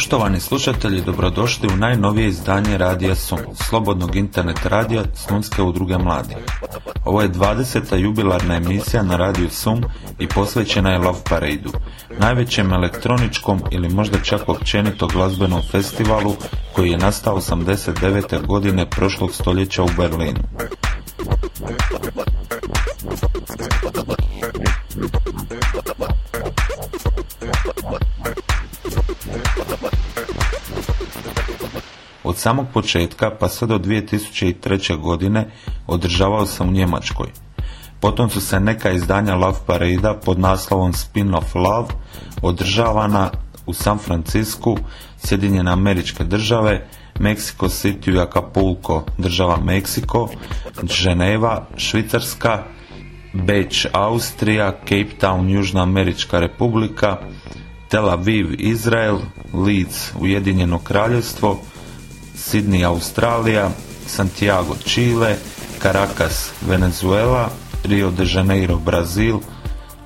Poštovani slušatelji, dobrodošli u najnovije izdanje Radija Sun, slobodnog internet radija Slunske udruge mladi. Ovo je 20. jubilarna emisija na Radiju Sum i posvećena je Love Parade-u, najvećem elektroničkom ili možda čak općenito glazbenom festivalu koji je nastao 89. godine prošlog stoljeća u Berlinu. Samog početka pa sve do 2003. godine održavao se u Njemačkoj. Potom su se neka izdanja Love Parade pod naslovom Spin of Love održavana u San Francisku, Sjedinjene američke države, Mexico City i Acapulco, država Meksiko, Ženeva, Švicarska, Beč, Austrija, Cape Town, Južna Američka republika, Tel Aviv, Izrael, Leeds, Ujedinjeno kraljevstvo, Sydney, Australija, Santiago, Chile, Caracas, Venezuela, Rio de Janeiro, Brazil,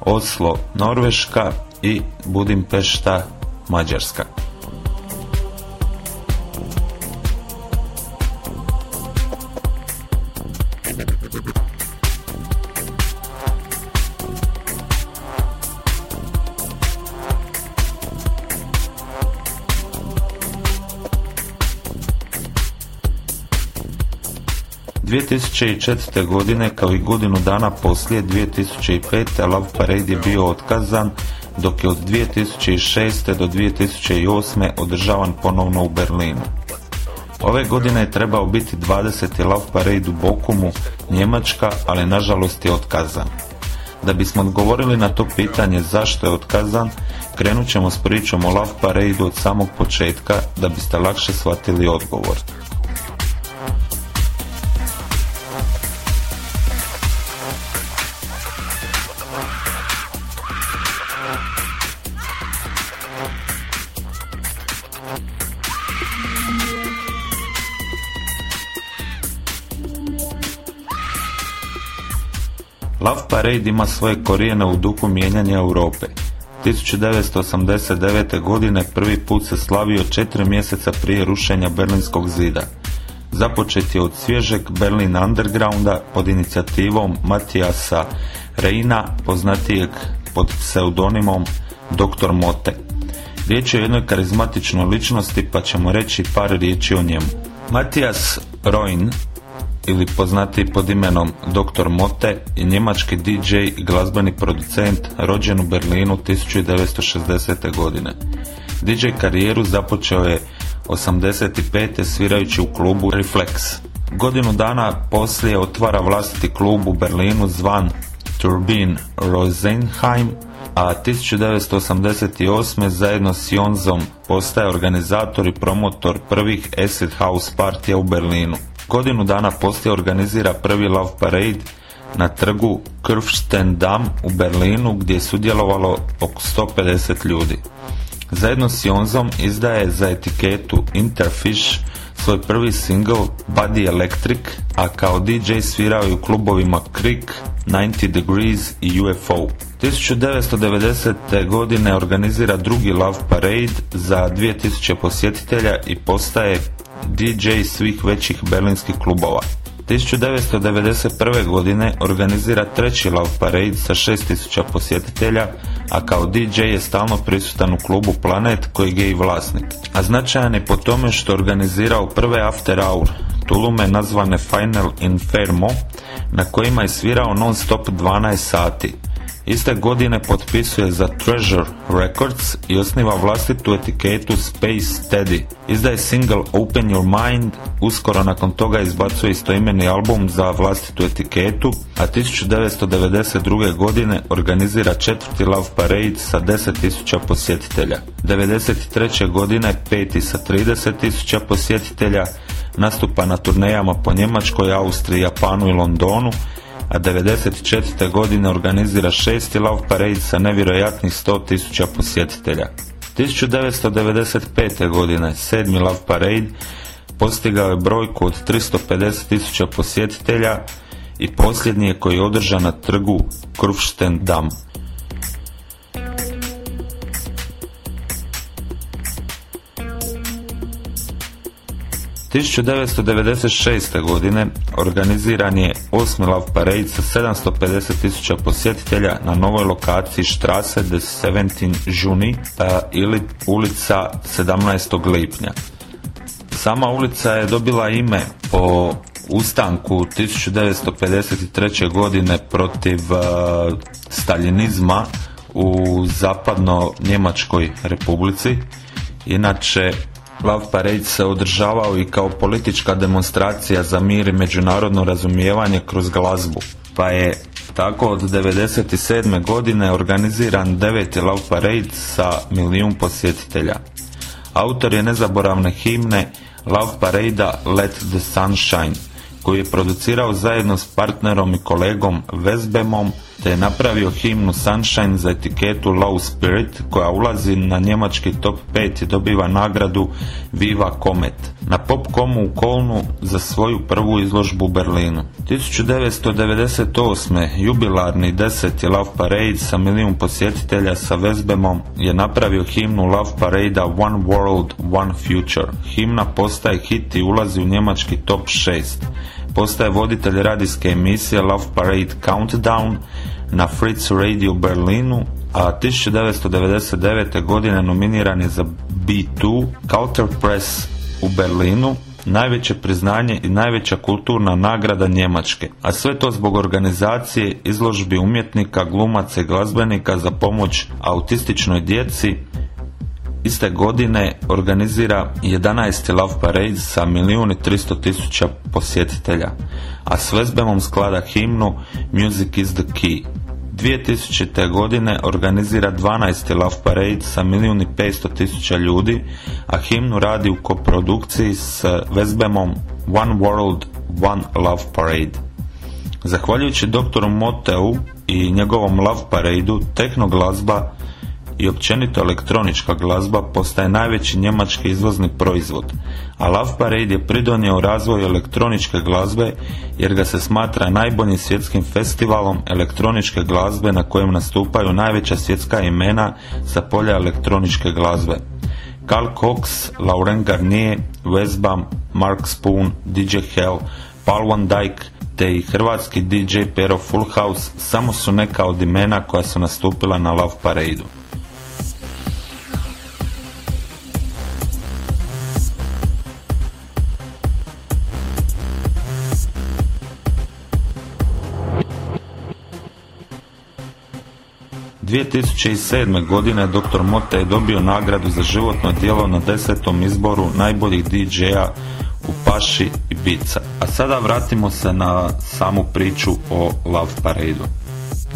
Oslo, Norveška i Budimpešta, Mađarska. 2004. godine kao i godinu dana poslije 2005. Love Parade je bio otkazan dok je od 2006. do 2008. održavan ponovno u Berlinu. Ove godine je trebao biti 20. Love Parade u Bokumu, Njemačka, ali nažalost je otkazan. Da bismo odgovorili na to pitanje zašto je otkazan, krenut ćemo s pričom o Love Parade od samog početka da biste lakše shvatili odgovor. Parade ima svoje korijene u duhu mijenjanja Europe. 1989. godine prvi put se slavio četiri mjeseca prije rušenja Berlinskog zida. Započet je od svježeg Berlin Undergrounda pod inicijativom Matijasa Reina, poznatijeg pod pseudonimom Dr. Mote. Riječ je o jednoj karizmatičnoj ličnosti pa ćemo reći par riječi o njemu. Matijas Roin ili poznati pod imenom Dr. Mote je njemački DJ i glazbeni producent rođen u Berlinu 1960. godine. DJ karijeru započeo je 85. svirajući u klubu Reflex. Godinu dana poslije otvara vlastiti klub u Berlinu zvan Turbin Rosenheim, a 1988. zajedno s Jonzom postaje organizator i promotor prvih acid house partija u Berlinu. Godinu dana poslije organizira prvi Love Parade na trgu Kurfstendam u Berlinu gdje je sudjelovalo oko 150 ljudi. Zajedno s Jonzom izdaje za etiketu Interfish svoj prvi single Buddy Electric, a kao DJ svirao u klubovima Creek, 90 Degrees i UFO. 1990. godine organizira drugi Love Parade za 2000 posjetitelja i postaje DJ svih većih berlinskih klubova. 1991. godine organizira treći Love Parade sa 6000 posjetitelja, a kao DJ je stalno prisutan u klubu Planet kojeg je i vlasnik. A značajan je po tome što organizirao prve After Hour, tulume nazvane Final Infermo, na kojima je svirao non stop 12 sati. Iste godine potpisuje za Treasure Records i osniva vlastitu etiketu Space Teddy. Izdaje single Open Your Mind, uskoro nakon toga izbacuje istoimeni album za vlastitu etiketu, a 1992. godine organizira četvrti Love Parade sa 10.000 posjetitelja. 1993. godine peti sa 30.000 posjetitelja, nastupa na turnejama po Njemačkoj, Austriji, Japanu i Londonu, a 94. godine organizira šesti Love Parade sa nevjerojatnih 100.000 posjetitelja. 1995. godine sedmi Love Parade postigao je brojku od 350.000 posjetitelja i posljednji je koji je održan na trgu Kurfstendam. 1996. godine organiziran je osmi Love Parade sa 750 tisuća posjetitelja na novoj lokaciji Štrase de 17 Juni ili ulica 17. lipnja. Sama ulica je dobila ime po ustanku 1953. godine protiv uh, staljinizma u zapadno Njemačkoj republici. Inače, Love Parade se održavao i kao politička demonstracija za mir i međunarodno razumijevanje kroz glazbu, pa je tako od 1997. godine organiziran deveti Love Parade sa milijun posjetitelja. Autor je nezaboravne himne Love Parade Let the Sunshine, koji je producirao zajedno s partnerom i kolegom Vesbemom te je napravio himnu Sunshine za etiketu Low Spirit koja ulazi na njemački top 5 i dobiva nagradu Viva Comet. Na Popcomu u Kolnu za svoju prvu izložbu u Berlinu. 1998. jubilarni deseti Love Parade sa milijun posjetitelja sa Vesbemom je napravio himnu Love Parade One World, One Future. Himna postaje hit i ulazi u njemački top 6 postaje voditelj radijske emisije Love Parade Countdown na Fritz Radio Berlinu, a 1999. godine nominiran je za B2 Culture Press u Berlinu, najveće priznanje i najveća kulturna nagrada Njemačke, a sve to zbog organizacije izložbi umjetnika, glumaca i glazbenika za pomoć autističnoj djeci Iste godine organizira 11. Love Parade sa milijun i 300 tisuća posjetitelja, a s Vezbemom sklada himnu Music is the Key. 2000. godine organizira 12. Love Parade sa milijun i 500 tisuća ljudi, a himnu radi u koprodukciji s Vezbemom One World, One Love Parade. Zahvaljujući doktoru Moteu i njegovom Love Paradeu, tehno glazba i općenito elektronička glazba postaje najveći njemački izvozni proizvod, a Love Parade je pridonio razvoju elektroničke glazbe jer ga se smatra najboljim svjetskim festivalom elektroničke glazbe na kojem nastupaju najveća svjetska imena sa polja elektroničke glazbe. Carl Cox, Lauren Garnier, Westbam, Mark Spoon, DJ Hell, Paul Van Dyke te i hrvatski DJ Pero Fullhouse samo su neka od imena koja su nastupila na Love Parade-u. 2007. godine dr. Mota je dobio nagradu za životno djelo na desetom izboru najboljih DJ-a u Paši i Bica. A sada vratimo se na samu priču o Love Parade-u.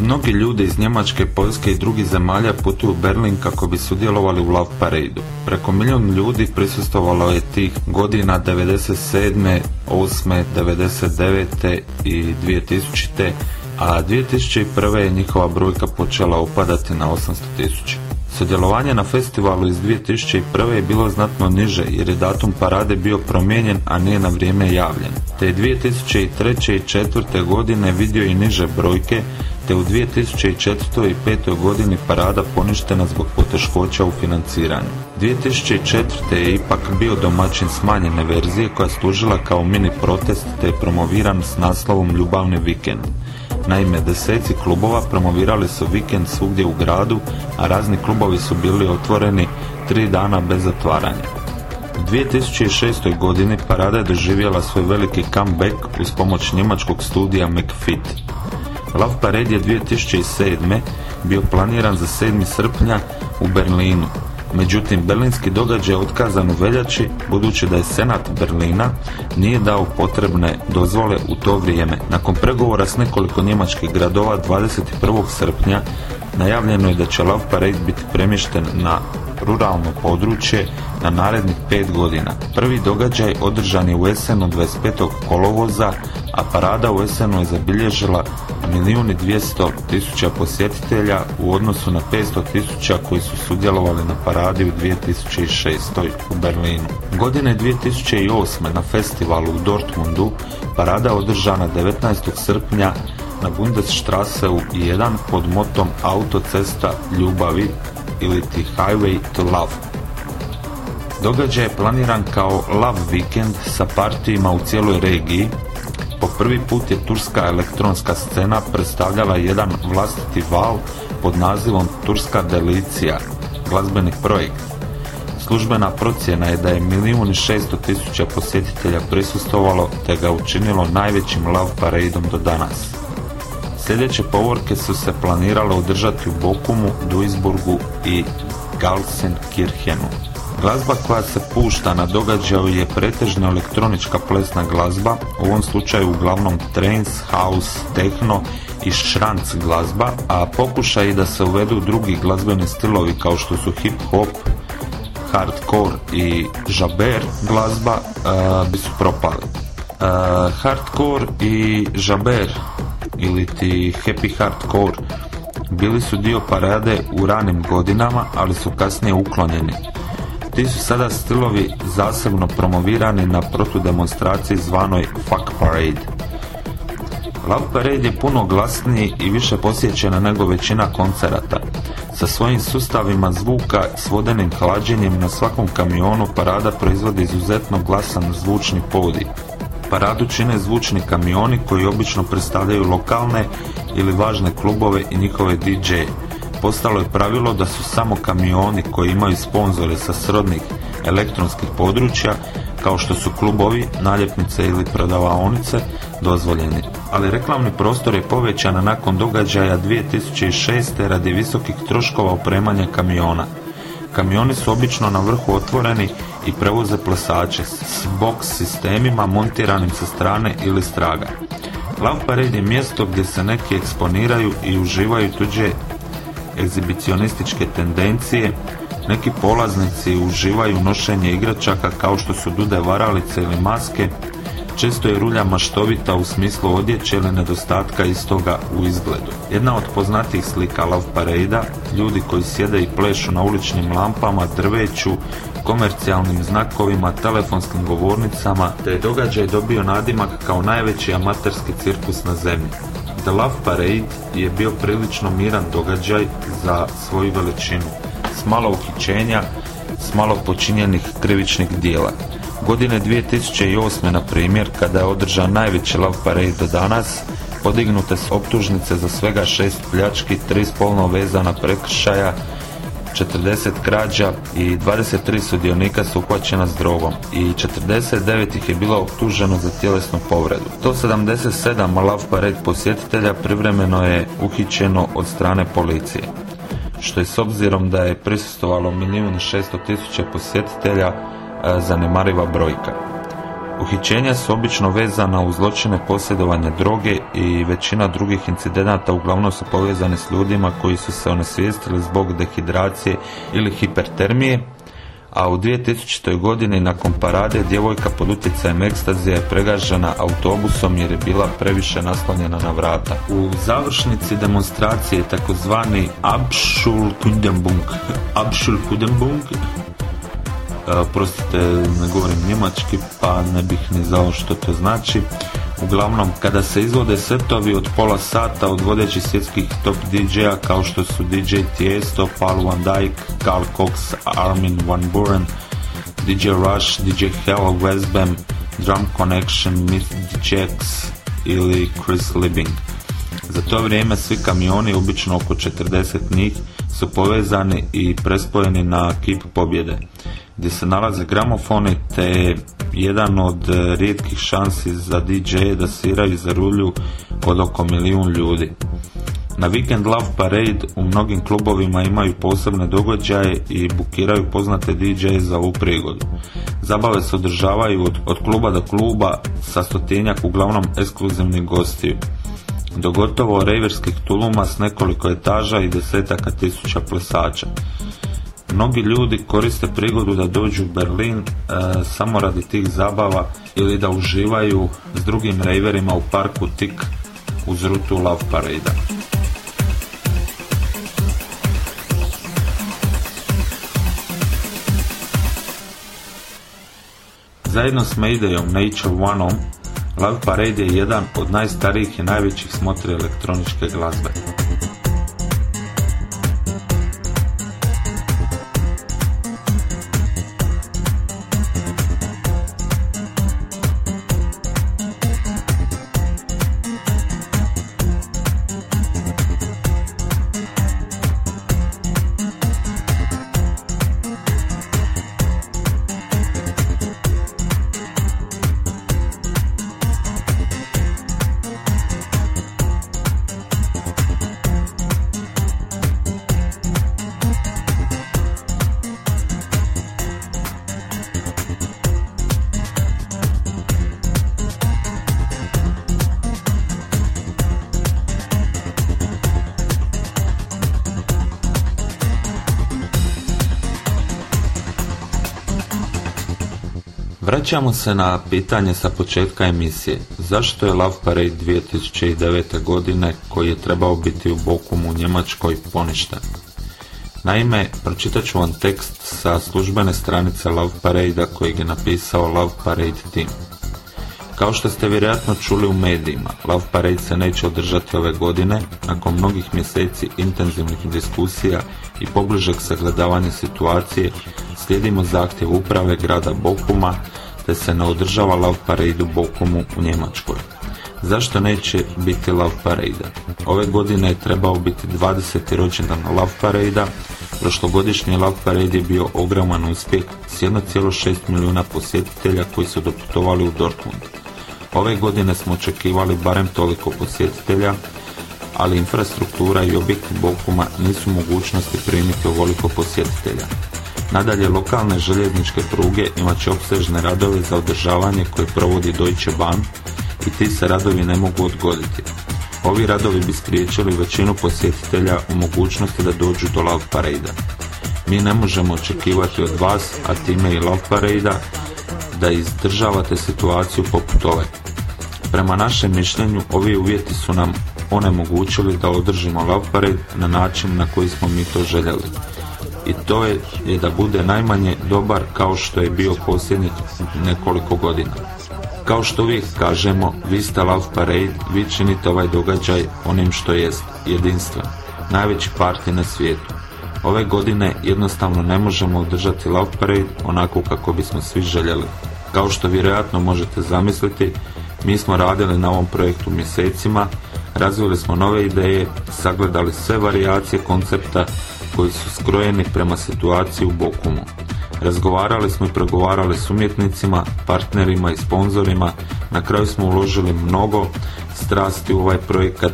Mnogi ljudi iz Njemačke, Poljske i drugih zemalja putuju u Berlin kako bi sudjelovali u Love Parade-u. Preko milijun ljudi prisustovalo je tih godina 97., 8., 99. i 2000 a 2001. je njihova brojka počela upadati na 800 tisuća. Sudjelovanje na festivalu iz 2001. je bilo znatno niže jer je datum parade bio promijenjen, a nije na vrijeme javljen. Te je 2003. i 2004. godine vidio i niže brojke, te u 2004. i 2005. godini parada poništena zbog poteškoća u financiranju. 2004. je ipak bio domaćin smanjene verzije koja služila kao mini protest te je promoviran s naslovom Ljubavni vikend. Naime, deseci klubova promovirali su vikend svugdje u gradu, a razni klubovi su bili otvoreni tri dana bez zatvaranja. U 2006. godini parada je doživjela svoj veliki comeback uz pomoć njemačkog studija McFit. Love Parade je 2007. bio planiran za 7. srpnja u Berlinu, Međutim, berlinski događaj je otkazan u veljači, budući da je Senat Berlina nije dao potrebne dozvole u to vrijeme. Nakon pregovora s nekoliko njemačkih gradova 21. srpnja najavljeno je da će Love Parade biti premješten na ruralno područje na narednih pet godina. Prvi događaj održan je u Esenu 25. kolovoza, a parada u Esenu je zabilježila milijuni dvijesto tisuća posjetitelja u odnosu na 500 tisuća koji su sudjelovali na paradi u 2006. u Berlinu. Godine 2008. na festivalu u Dortmundu parada održana 19. srpnja na Bundesstrasse 1 pod motom Autocesta ljubavi ili ti Highway to Love. Događaj je planiran kao Love Weekend sa partijima u cijeloj regiji. Po prvi put je turska elektronska scena predstavljala jedan vlastiti val pod nazivom Turska Delicija, glazbeni projekt. Službena procjena je da je milijun i šesto tisuća posjetitelja prisustovalo te ga učinilo najvećim love paradom do danas. Sljedeće povorke su se planirale održati u Bokumu, Duisburgu i Galsenkirchenu. Glazba koja se pušta na događaju je pretežno elektronička plesna glazba, u ovom slučaju uglavnom trance, house, techno i šranc glazba, a pokušaj da se uvedu drugi glazbeni stilovi kao što su hip hop, hardcore i žaber glazba bi su propali. hardcore i žaber ili ti happy hardcore bili su dio parade u ranim godinama, ali su kasnije uklonjeni. Ti su sada stilovi zasebno promovirani na protudemonstraciji zvanoj Fuck Parade. Love Parade je puno glasniji i više posjećena nego većina koncerata. Sa svojim sustavima zvuka s vodenim hlađenjem na svakom kamionu parada proizvodi izuzetno glasan zvučni podij. Paradu čine zvučni kamioni koji obično predstavljaju lokalne ili važne klubove i njihove DJ. Postalo je pravilo da su samo kamioni koji imaju sponzore sa srodnih elektronskih područja kao što su klubovi, naljepnice ili prodavaonice dozvoljeni. Ali reklamni prostor je povećan nakon događaja 2006. radi visokih troškova opremanja kamiona. Kamioni su obično na vrhu otvoreni i prevoze plesače s box sistemima montiranim sa strane ili straga. Love Parade je mjesto gdje se neki eksponiraju i uživaju tuđe egzibicionističke tendencije, neki polaznici uživaju nošenje igračaka kao što su dude varalice ili maske, često je rulja maštovita u smislu odjeće ili nedostatka istoga u izgledu. Jedna od poznatijih slika Love Parade ljudi koji sjede i plešu na uličnim lampama, drveću, komercijalnim znakovima, telefonskim govornicama, te je događaj dobio nadimak kao najveći amaterski cirkus na zemlji. The Love Parade je bio prilično miran događaj za svoju veličinu, s malo uhićenja, s malo počinjenih krivičnih dijela. Godine 2008. na primjer, kada je održan najveći Love Parade do danas, podignute su optužnice za svega šest pljački, tri spolno vezana prekršaja, 40 krađa i 23 sudionika su uhvaćena s drogom i 49 ih je bilo optuženo za tjelesnu povredu. 177 Love Parade posjetitelja privremeno je uhićeno od strane policije, što je s obzirom da je prisustovalo milijun šesto tisuća posjetitelja e, zanemariva brojka. Uhićenja su obično vezana uz zločine posjedovanja droge i većina drugih incidenata uglavnom su povezane s ljudima koji su se onesvijestili zbog dehidracije ili hipertermije, a u 2000. godini nakon parade djevojka pod utjecajem ekstazije je pregažena autobusom jer je bila previše naslonjena na vrata. U završnici demonstracije takozvani Abschul Kundenbung, Abschul Kundenbung Prostite, ne govorim njemački, pa ne bih ni znao što to znači. Uglavnom, kada se izvode setovi od pola sata od vodećih svjetskih top DJ-a kao što su DJ Tiesto, Paul Van Dyke, Carl Cox, Armin Van Buren, DJ Rush, DJ Hell, Westbam, Drum Connection, Myth Jacks ili Chris Libbing. Za to vrijeme svi kamioni, obično oko 40 njih, su povezani i prespojeni na kip pobjede gdje se nalaze gramofoni te jedan od e, rijetkih šansi za DJ da sviraju za rulju od oko milijun ljudi. Na Weekend Love Parade u mnogim klubovima imaju posebne događaje i bukiraju poznate DJ za ovu prigodu. Zabave se održavaju od, od kluba do kluba sa stotinjak uglavnom ekskluzivnih gostiju do gotovo reverskih tuluma s nekoliko etaža i desetaka tisuća plesača. Mnogi ljudi koriste prigodu da dođu u Berlin e, samo radi tih zabava ili da uživaju s drugim rejverima u parku tik uz rutu Love Parade. Zajedno s Maydayom Nature One-om, Love Parade je jedan od najstarijih i najvećih smotri elektroničke glazbe. Vraćamo se na pitanje sa početka emisije. Zašto je Love Parade 2009. godine koji je trebao biti u Bokumu u Njemačkoj poništen? Naime, pročitat ću vam tekst sa službene stranice Love Parade-a kojeg je napisao Love Parade Team. Kao što ste vjerojatno čuli u medijima, Love Parade se neće održati ove godine nakon mnogih mjeseci intenzivnih diskusija i pobližeg sagledavanja situacije slijedimo zahtjev uprave grada Bokuma te se ne održava Love Parade u Bokumu u Njemačkoj. Zašto neće biti Love Parade? Ove godine je trebao biti 20. rođendan Love Parade-a, prošlogodišnji Love Parade je bio ogroman uspjeh s 1,6 milijuna posjetitelja koji su doputovali u Dortmund. Ove godine smo očekivali barem toliko posjetitelja, ali infrastruktura i objekti Bokuma nisu mogućnosti primiti ovoliko posjetitelja. Nadalje, lokalne željezničke pruge imat će opsežne radove za održavanje koje provodi Deutsche Bahn i ti se radovi ne mogu odgoditi. Ovi radovi bi spriječili većinu posjetitelja u mogućnosti da dođu do Love Parade. Mi ne možemo očekivati od vas, a time i Love Parade da izdržavate situaciju poput ove. Prema našem mišljenju, ovi uvjeti su nam onemogućili da održimo Love Parade na način na koji smo mi to željeli. I to je, je da bude najmanje dobar kao što je bio posljednjih nekoliko godina. Kao što uvijek kažemo, vi ste Love Parade, vi činite ovaj događaj onim što jest, jedinstven, najveći parti na svijetu. Ove godine jednostavno ne možemo održati Love Parade onako kako bismo svi željeli. Kao što vjerojatno možete zamisliti, mi smo radili na ovom projektu mjesecima, razvili smo nove ideje, sagledali sve varijacije koncepta koji su skrojeni prema situaciji u Bokumu. Razgovarali smo i pregovarali s umjetnicima, partnerima i sponzorima, na kraju smo uložili mnogo strasti u ovaj projekat,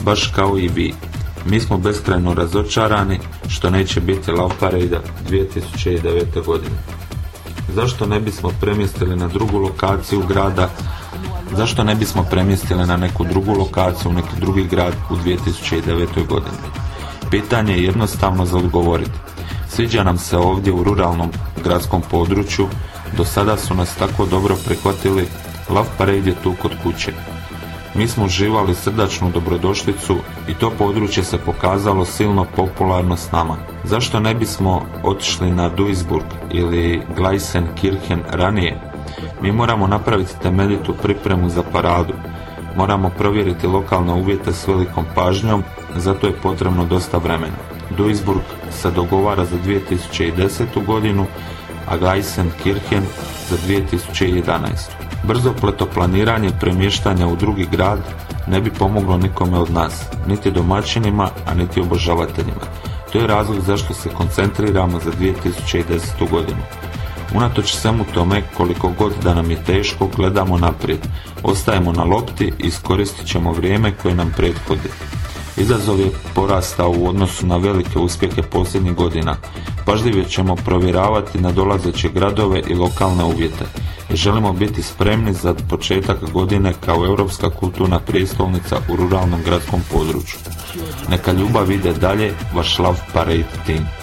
baš kao i vi. Mi smo beskrajno razočarani što neće biti Love Parade 2009. godine. Zašto ne bismo premjestili na drugu lokaciju grada Zašto ne bismo premjestili na neku drugu lokaciju, neki drugi grad u 2009. godini? Pitanje je jednostavno za odgovoriti. Sviđa nam se ovdje u ruralnom gradskom području, do sada su nas tako dobro prihvatili, Love Parade je tu kod kuće. Mi smo uživali srdačnu dobrodošlicu i to područje se pokazalo silno popularno s nama. Zašto ne bismo otišli na Duisburg ili Gleisenkirchen ranije? Mi moramo napraviti temeljitu pripremu za paradu. Moramo provjeriti lokalne uvjete s velikom pažnjom, zato je potrebno dosta vremena. Duisburg se dogovara za 2010. godinu, a Geisenkirchen za 2011. Brzo planiranje premještanja u drugi grad ne bi pomoglo nikome od nas, niti domaćinima, a niti obožavateljima. To je razlog zašto se koncentriramo za 2010. godinu. Unatoč svemu tome, koliko god da nam je teško, gledamo naprijed. Ostajemo na lopti i iskoristit ćemo vrijeme koje nam prethodi. Izazov je porastao u odnosu na velike uspjehe posljednjih godina. Pažljivo ćemo provjeravati na dolazeće gradove i lokalne uvjete. Želimo biti spremni za početak godine kao europska kulturna prijestolnica u ruralnom gradskom području. Neka ljubav ide dalje, vaš Love Parade Team.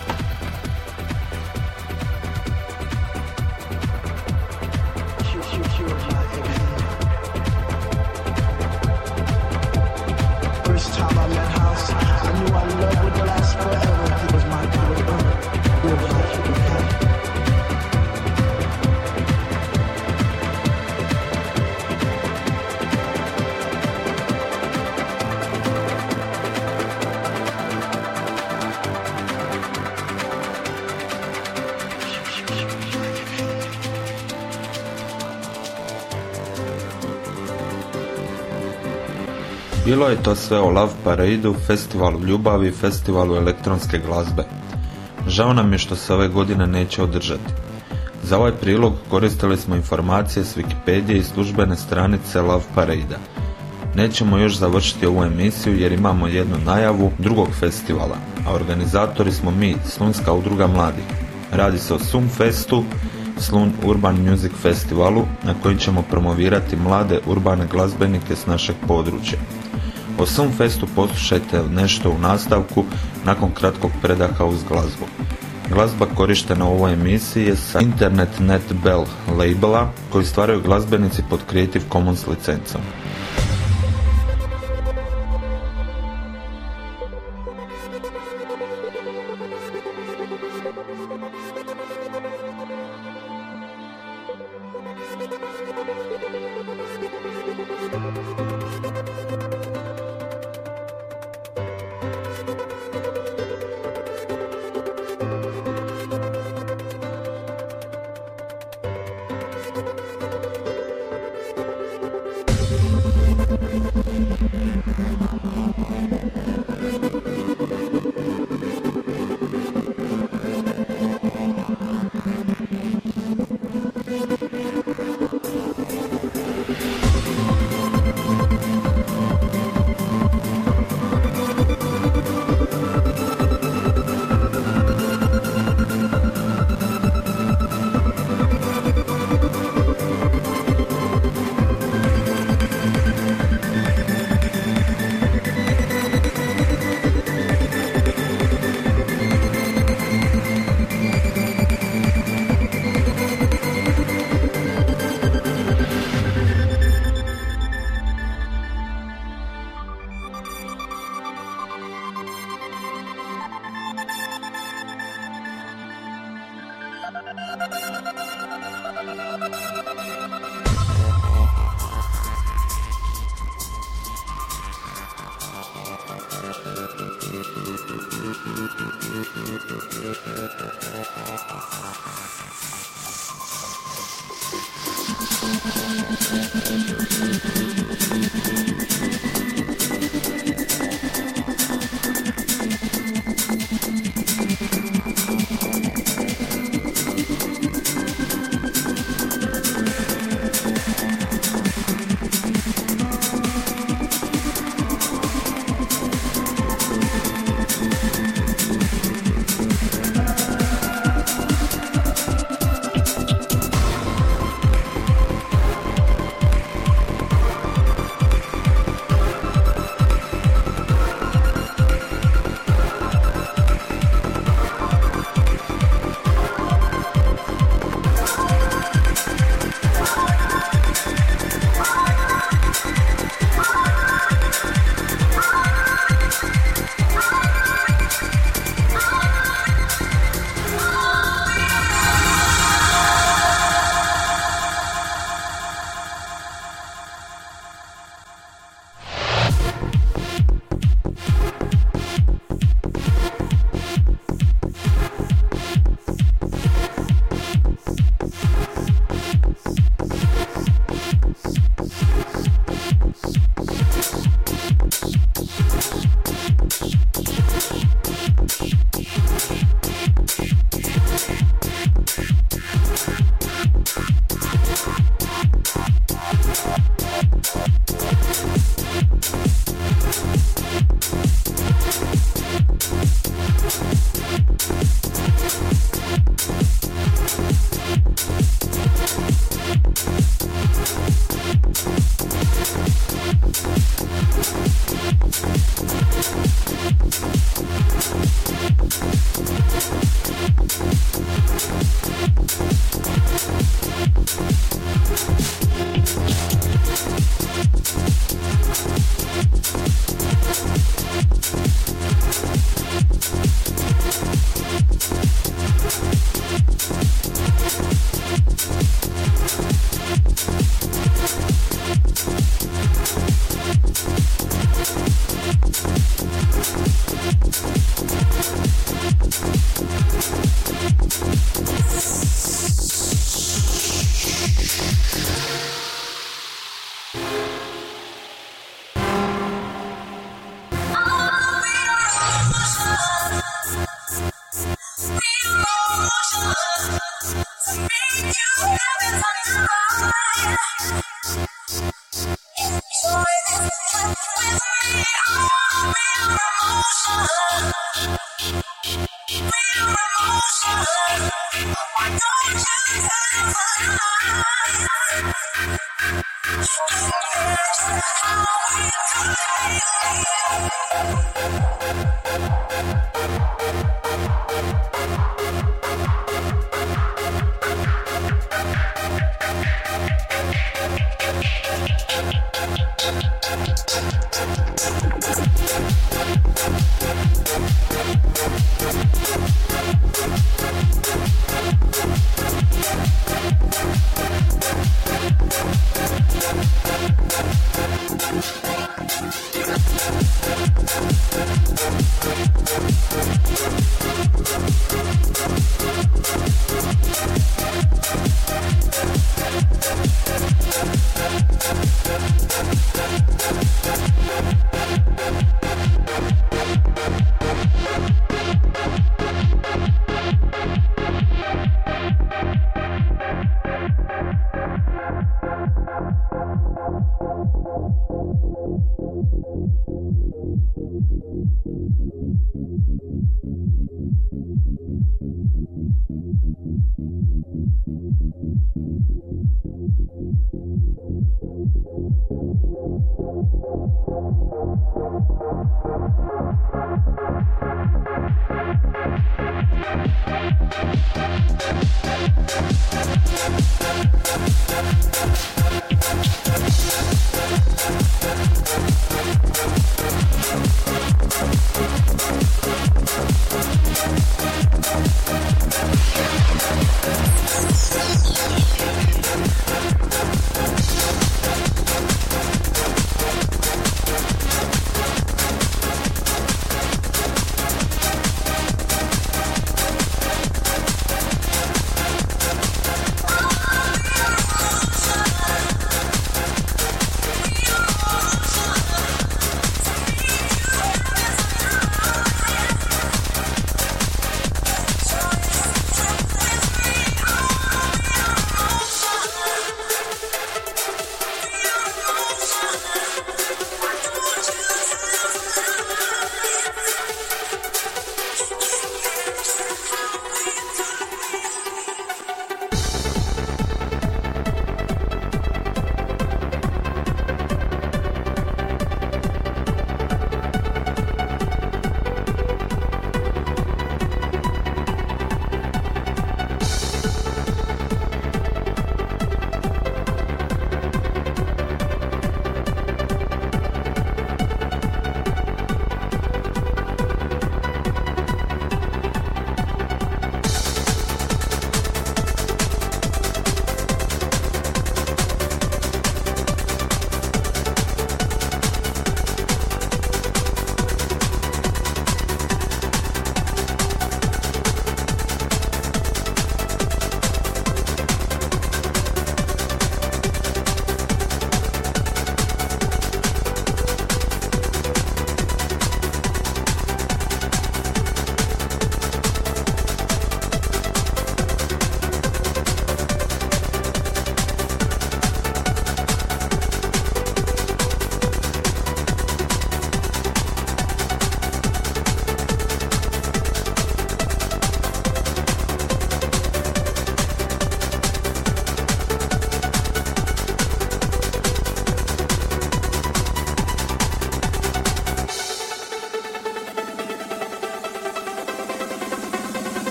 To sve o Love Parade, festivalu ljubavi, festivalu elektronske glazbe. Žao nam je što se ove godine neće održati. Za ovaj prilog koristili smo informacije s Wikipedia i službene stranice Love Parade. Nećemo još završiti ovu emisiju jer imamo jednu najavu drugog festivala, a organizatori smo mi, Slunska udruga mladih. Radi se o Sumfestu, Slun Urban Music Festivalu na koji ćemo promovirati mlade urbane glazbenike s našeg područja. O festu poslušajte nešto u nastavku nakon kratkog predaha uz glazbu. Glazba korištena u ovoj emisiji je sa Internet Net Bell labela koji stvaraju glazbenici pod Creative Commons licencom.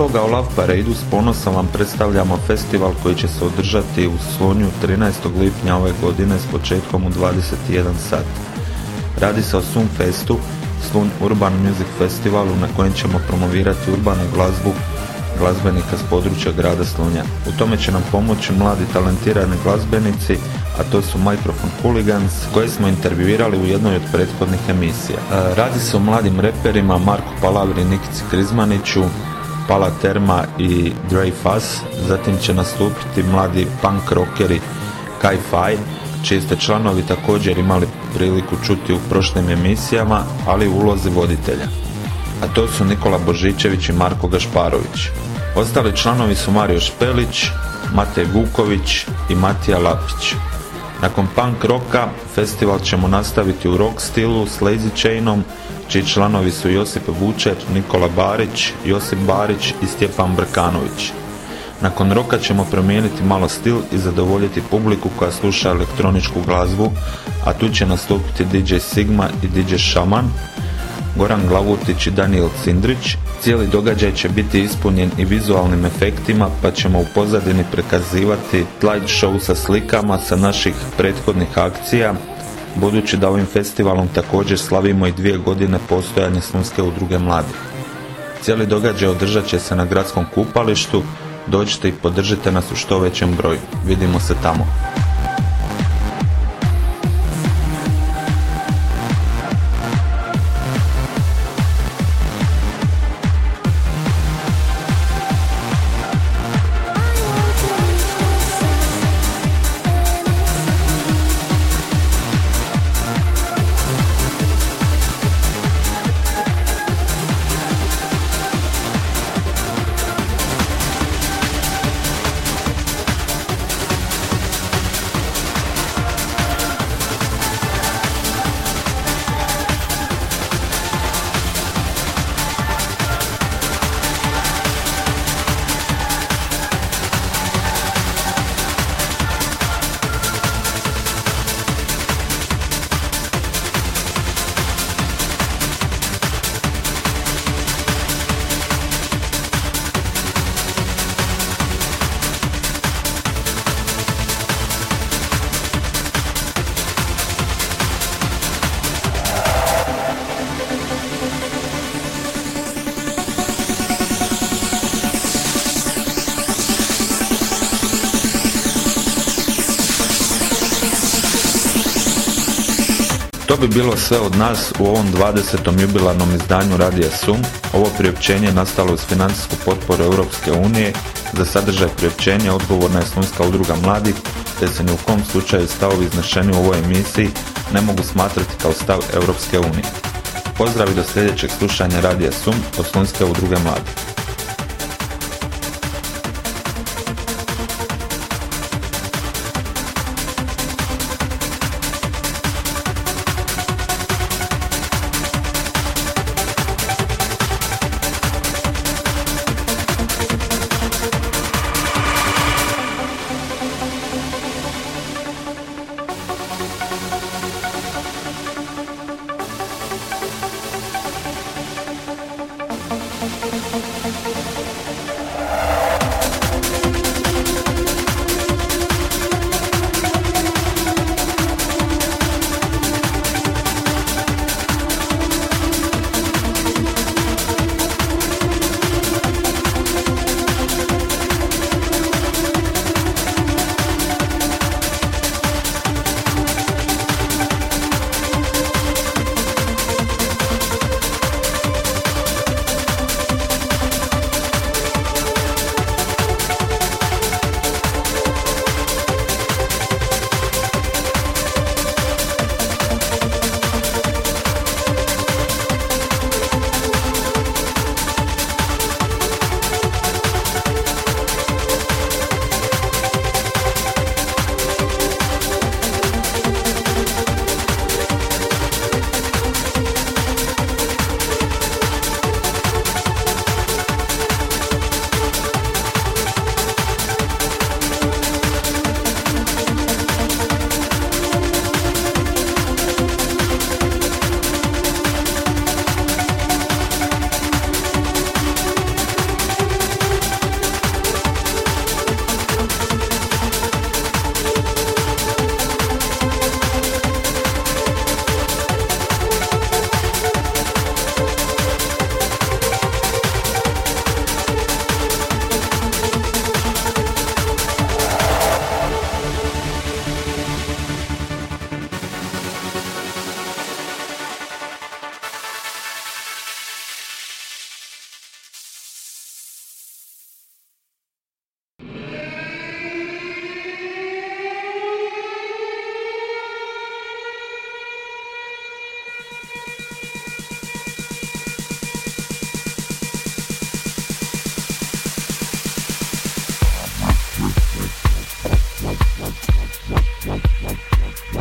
Priloga o Love Parade s ponosom vam predstavljamo festival koji će se održati u Slonju 13. lipnja ove godine s početkom u 21 sat. Radi se o Festu, Slunj Urban Music Festivalu na kojem ćemo promovirati urbanu glazbu glazbenika s područja grada Slunja. U tome će nam pomoći mladi talentirani glazbenici, a to su Microphone Hooligans, koje smo intervjuirali u jednoj od prethodnih emisija. E, radi se o mladim reperima Marku Palavri i Nikici Krizmaniću, Pala Terma i Dre Fuzz, zatim će nastupiti mladi punk rockeri Kai Fai, čiji ste članovi također imali priliku čuti u prošlim emisijama, ali u ulozi voditelja. A to su Nikola Božičević i Marko Gašparović. Ostali članovi su Mario Špelić, Matej Vuković i Matija Lapić. Nakon punk roka festival ćemo nastaviti u rock stilu s Lazy Chainom, čiji članovi su Josip Vučer, Nikola Barić, Josip Barić i Stjepan Brkanović. Nakon roka ćemo promijeniti malo stil i zadovoljiti publiku koja sluša elektroničku glazbu, a tu će nastupiti DJ Sigma i DJ Shaman, Goran Glavutić i Daniel Cindrić. Cijeli događaj će biti ispunjen i vizualnim efektima, pa ćemo u pozadini prikazivati slide show sa slikama sa naših prethodnih akcija, budući da ovim festivalom također slavimo i dvije godine postojanja Slunske udruge mladih. Cijeli događaj održat će se na gradskom kupalištu, dođite i podržite nas u što većem broju. Vidimo se tamo. Bi bilo sve od nas u ovom 20. jubilarnom izdanju Radija Sum. Ovo priopćenje je nastalo uz financijsku potporu Europske unije. Za sadržaj priopćenja odgovorna je Slunska udruga mladih, te se ni u kom slučaju stavovi iznešeni u ovoj emisiji ne mogu smatrati kao stav Europske unije. Pozdrav i do sljedećeg slušanja Radija Sum od Slunske udruge mladih. Yeah.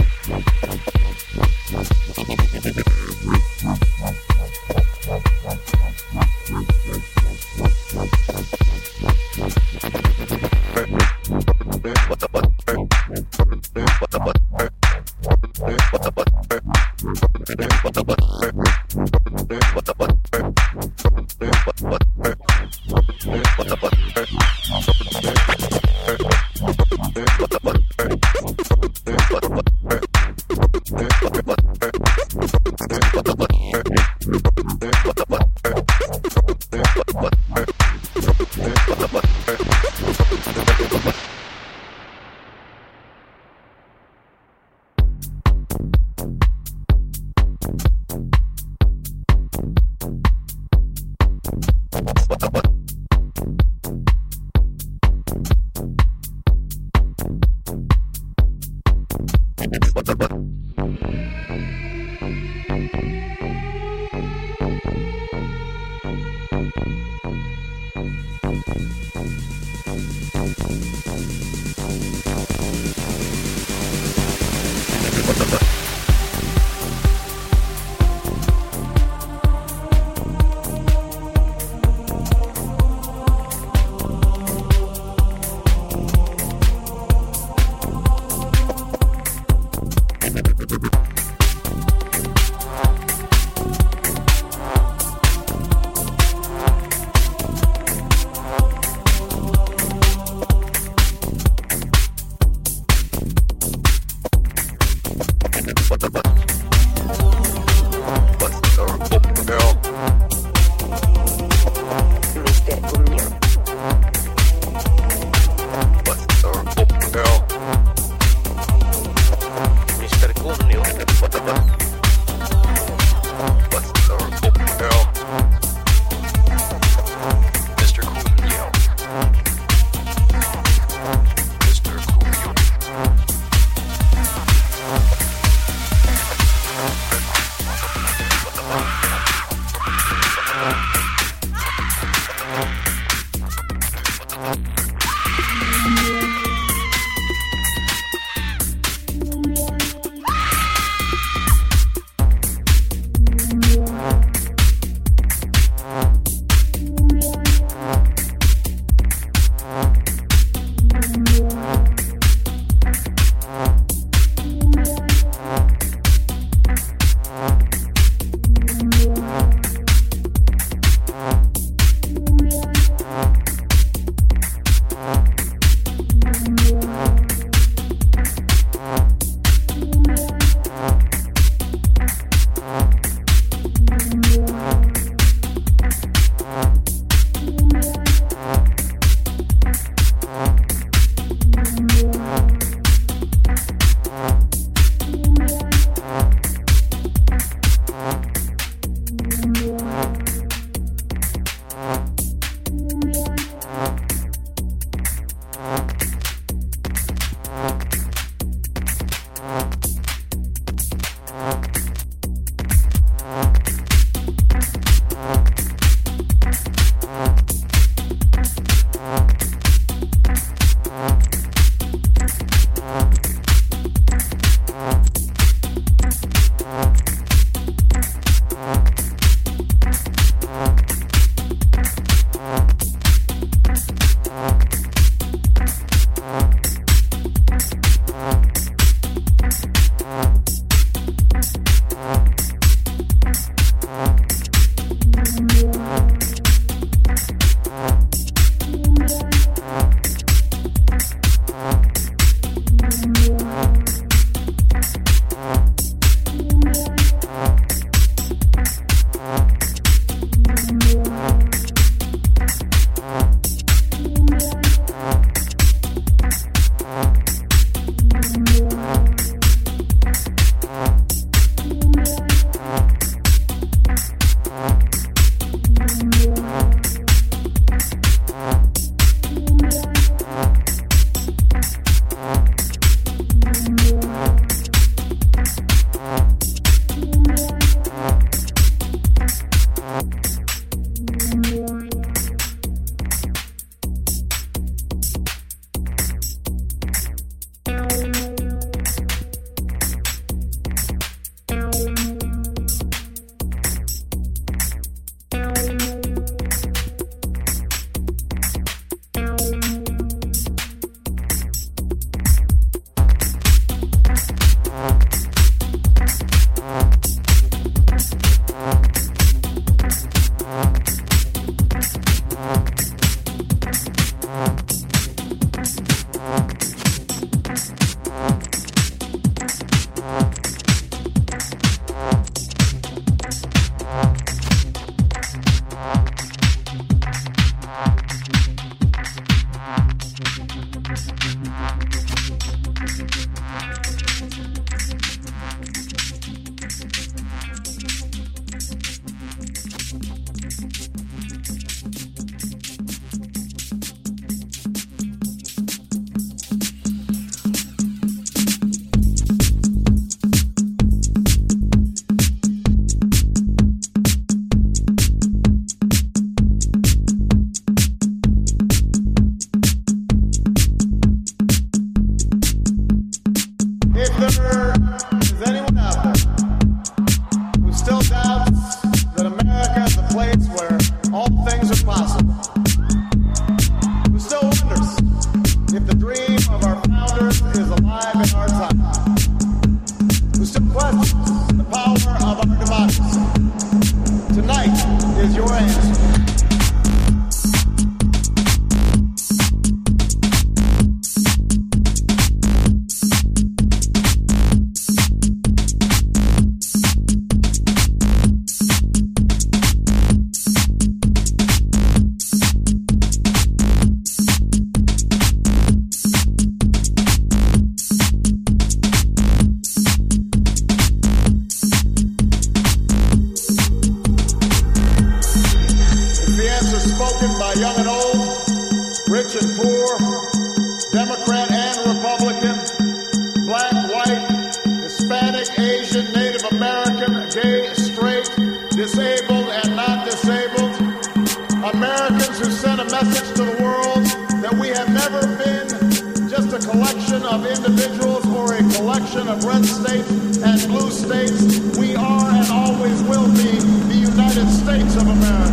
red states and blue states, we are and always will be the United States of America.